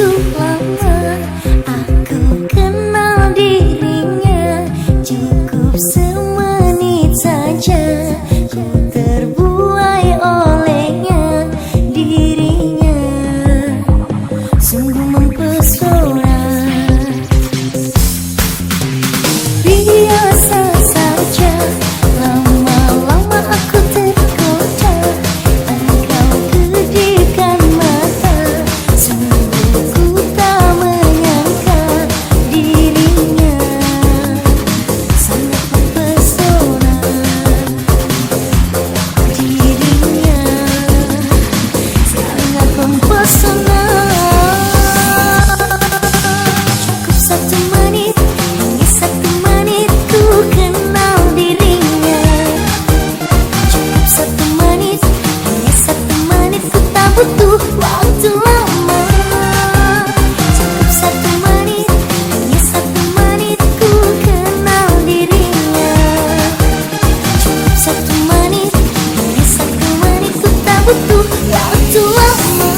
You. butuh waktu lama. Cukup satu menit, hanya satu menit ku kenal dirinya. Cukup satu menit, hanya satu menit ku tak butuh waktu lama.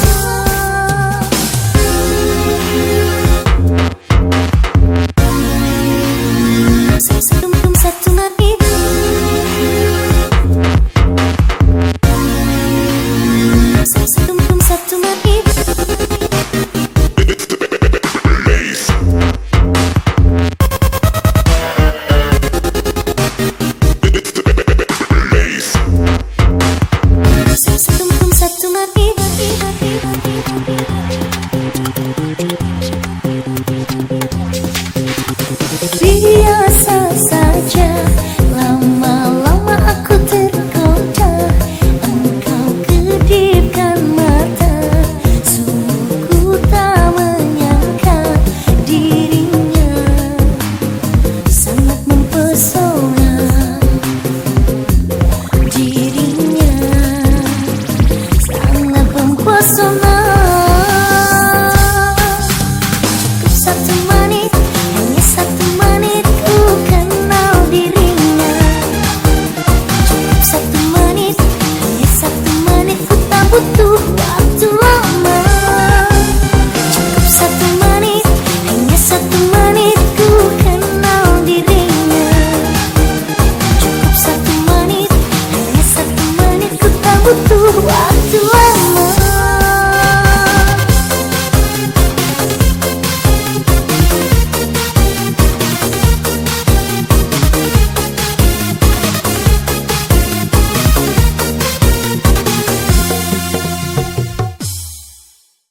to